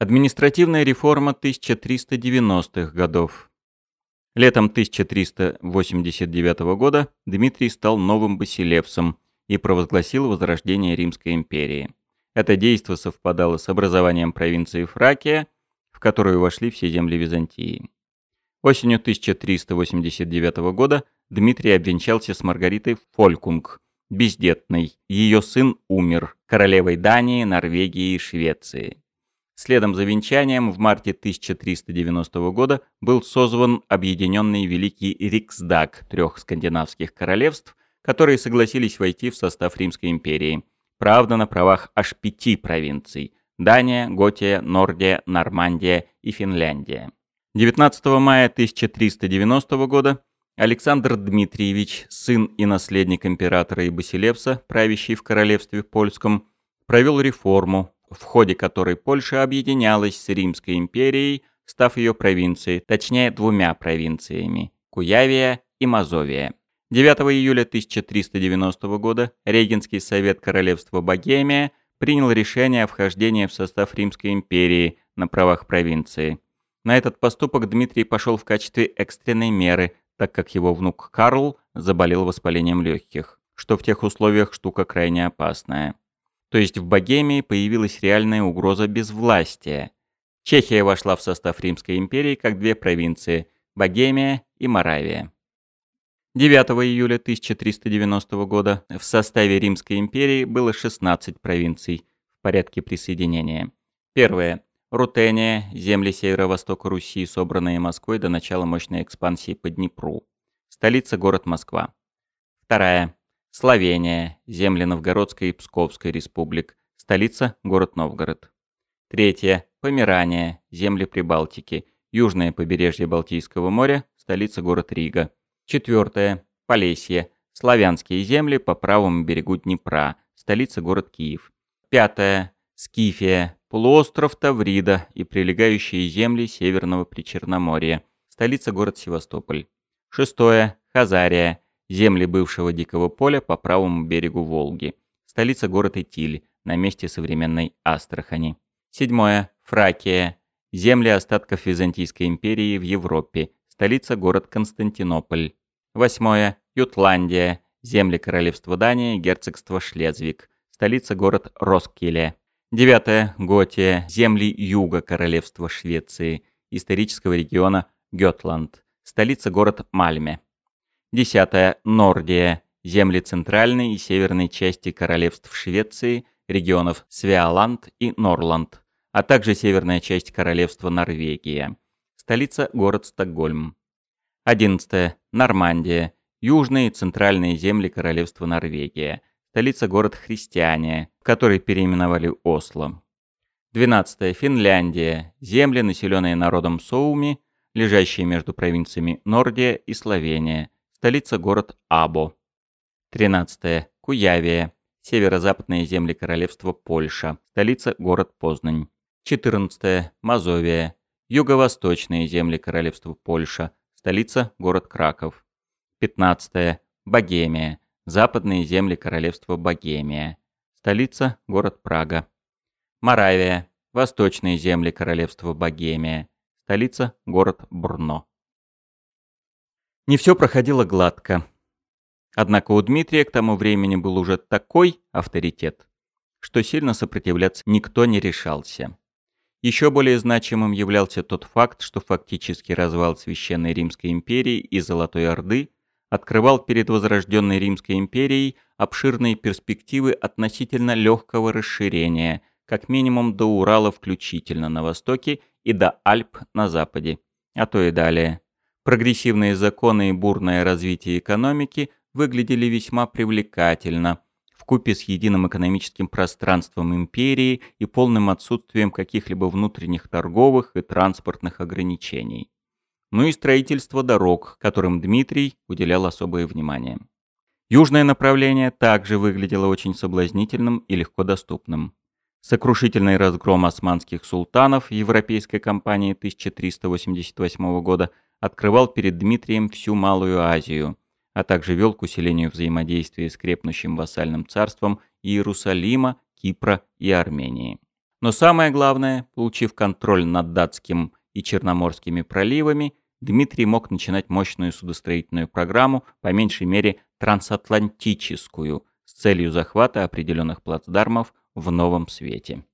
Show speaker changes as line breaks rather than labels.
Административная реформа 1390-х годов. Летом 1389 года Дмитрий стал новым басилевсом и провозгласил возрождение Римской империи. Это действо совпадало с образованием провинции Фракия, в которую вошли все земли Византии. Осенью 1389 года Дмитрий обвенчался с Маргаритой Фолькунг, бездетной. Ее сын умер, королевой Дании, Норвегии и Швеции. Следом за венчанием в марте 1390 года был созван объединенный Великий Риксдаг трех скандинавских королевств, которые согласились войти в состав Римской империи. Правда, на правах аж пяти провинций – Дания, Готия, Нордия, Нормандия и Финляндия. 19 мая 1390 года Александр Дмитриевич, сын и наследник императора и правящий в королевстве польском, провел реформу, в ходе которой Польша объединялась с Римской империей, став ее провинцией, точнее двумя провинциями – Куявия и Мазовия. 9 июля 1390 года Регенский совет королевства Богемия принял решение о вхождении в состав Римской империи на правах провинции. На этот поступок Дмитрий пошел в качестве экстренной меры, так как его внук Карл заболел воспалением легких, что в тех условиях штука крайне опасная. То есть в Богемии появилась реальная угроза безвластия. Чехия вошла в состав Римской империи как две провинции – Богемия и Моравия. 9 июля 1390 года в составе Римской империи было 16 провинций в порядке присоединения. Первое. Рутения, земли северо-востока Руси, собранные Москвой до начала мощной экспансии по Днепру. Столица – город Москва. Вторая. Словения, земли Новгородской и Псковской республик, столица – город Новгород. Третье. Померания, земли Прибалтики, южное побережье Балтийского моря, столица – город Рига. Четвертое. Полесье, славянские земли по правому берегу Днепра, столица – город Киев. Пятое. Скифия, полуостров Таврида и прилегающие земли Северного Причерноморья, столица – город Севастополь. Шестое. Хазария, земли бывшего Дикого поля по правому берегу Волги. Столица город Итиль, на месте современной Астрахани. Седьмое. Фракия. Земли остатков Византийской империи в Европе. Столица город Константинополь. Восьмое. Ютландия. Земли королевства Дания, герцогство Шлезвик. Столица город Роскеле. Девятое. Готия. Земли юга королевства Швеции. Исторического региона Гетланд. Столица город Мальме. Десятое. Нордия. Земли центральной и северной части королевств Швеции, регионов Свеаланд и Норланд, а также северная часть королевства Норвегия. Столица – город Стокгольм. Одиннадцатое. Нормандия. Южные и центральные земли королевства Норвегия. Столица – город Христиания, который переименовали Осло. Двенадцатое. Финляндия. Земли, населенные народом Соуми, лежащие между провинциями Нордия и Словения – Столица город Або. 13. Куявия. Северо-западные земли королевства Польша. Столица город Познань. 14. Мазовия. Юго-восточные земли королевства Польша. Столица город Краков. 15. Богемия. Западные земли королевства Богемия. Столица город Прага. Моравия. Восточные земли королевства Богемия. Столица город Брно. Не все проходило гладко. Однако у Дмитрия к тому времени был уже такой авторитет, что сильно сопротивляться никто не решался. Еще более значимым являлся тот факт, что фактический развал Священной Римской империи и Золотой Орды открывал перед возрожденной Римской империей обширные перспективы относительно легкого расширения, как минимум до Урала включительно на востоке и до Альп на западе, а то и далее. Прогрессивные законы и бурное развитие экономики выглядели весьма привлекательно, вкупе с единым экономическим пространством империи и полным отсутствием каких-либо внутренних торговых и транспортных ограничений. Ну и строительство дорог, которым Дмитрий уделял особое внимание. Южное направление также выглядело очень соблазнительным и легко доступным. Сокрушительный разгром османских султанов европейской кампании 1388 года – открывал перед Дмитрием всю Малую Азию, а также вел к усилению взаимодействия с крепнущим вассальным царством Иерусалима, Кипра и Армении. Но самое главное, получив контроль над датским и черноморскими проливами, Дмитрий мог начинать мощную судостроительную программу, по меньшей мере трансатлантическую, с целью захвата определенных плацдармов в новом свете.